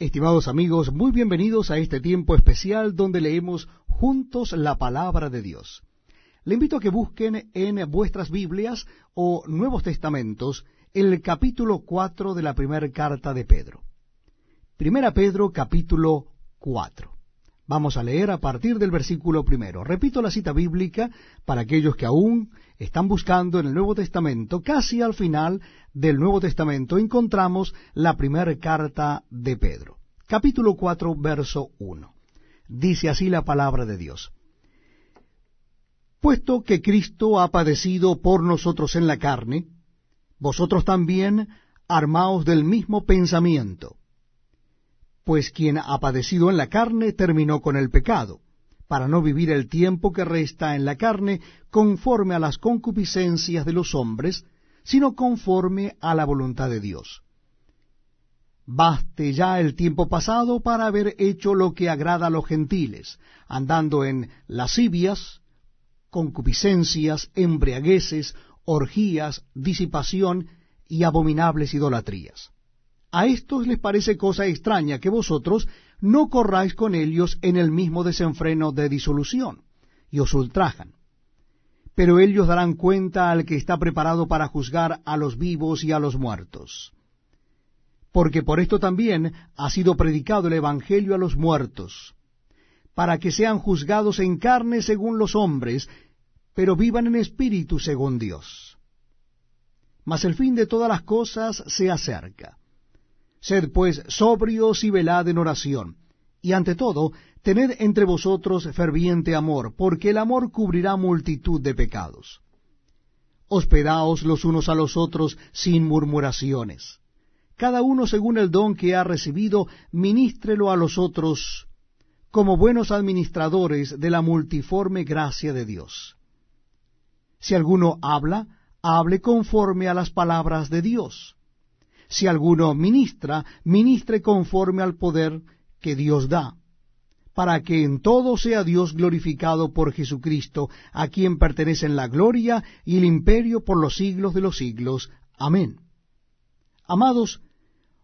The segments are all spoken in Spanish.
Estimados amigos, muy bienvenidos a este tiempo especial donde leemos juntos la palabra de Dios. Le invito a que busquen en vuestras Biblias o Nuevos Testamentos el capítulo 4 de la primera carta de Pedro. Primera Pedro capítulo 4. Vamos a leer a partir del versículo primero. Repito la cita bíblica para aquellos que aún están buscando en el Nuevo Testamento. Casi al final del Nuevo Testamento encontramos la primera carta de Pedro. Capítulo 4, verso 1. Dice así la palabra de Dios. Puesto que Cristo ha padecido por nosotros en la carne, vosotros también armaos del mismo pensamiento pues quien ha padecido en la carne terminó con el pecado, para no vivir el tiempo que resta en la carne conforme a las concupiscencias de los hombres, sino conforme a la voluntad de Dios. Baste ya el tiempo pasado para haber hecho lo que agrada a los gentiles, andando en lascivias, concupiscencias, embriagueces, orgías, disipación y abominables idolatrías a estos les parece cosa extraña que vosotros no corráis con ellos en el mismo desenfreno de disolución, y os ultrajan. Pero ellos darán cuenta al que está preparado para juzgar a los vivos y a los muertos. Porque por esto también ha sido predicado el Evangelio a los muertos, para que sean juzgados en carne según los hombres, pero vivan en espíritu según Dios. Mas el fin de todas las cosas se acerca. Sed pues sobrios y velad en oración. Y ante todo, tened entre vosotros ferviente amor, porque el amor cubrirá multitud de pecados. Hospedaos los unos a los otros sin murmuraciones. Cada uno según el don que ha recibido, ministrelo a los otros como buenos administradores de la multiforme gracia de Dios. Si alguno habla, hable conforme a las palabras de Dios si alguno ministra, ministre conforme al poder que Dios da, para que en todo sea Dios glorificado por Jesucristo, a quien pertenecen la gloria y el imperio por los siglos de los siglos. Amén. Amados,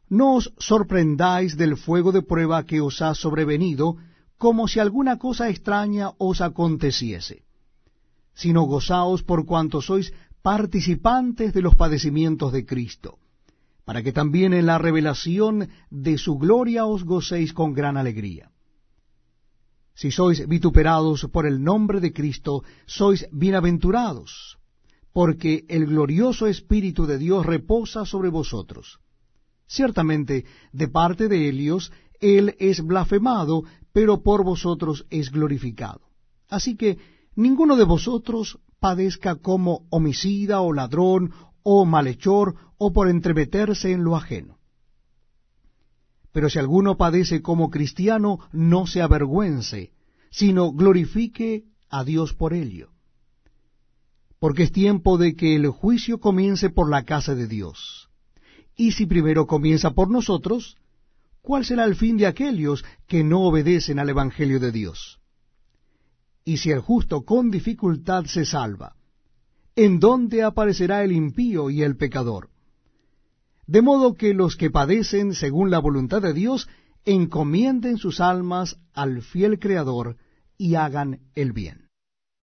no os sorprendáis del fuego de prueba que os ha sobrevenido, como si alguna cosa extraña os aconteciese, sino gozaos por cuanto sois participantes de los padecimientos de Cristo para que también en la revelación de su gloria os gocéis con gran alegría. Si sois vituperados por el nombre de Cristo, sois bienaventurados, porque el glorioso Espíritu de Dios reposa sobre vosotros. Ciertamente, de parte de Helios, él es blasfemado, pero por vosotros es glorificado. Así que ninguno de vosotros padezca como homicida o ladrón o malhechor, o por entremeterse en lo ajeno. Pero si alguno padece como cristiano, no se avergüence, sino glorifique a Dios por ello. Porque es tiempo de que el juicio comience por la casa de Dios. Y si primero comienza por nosotros, ¿cuál será el fin de aquellos que no obedecen al Evangelio de Dios? Y si el justo con dificultad se salva, en dónde aparecerá el impío y el pecador. De modo que los que padecen según la voluntad de Dios encomienden sus almas al fiel Creador y hagan el bien.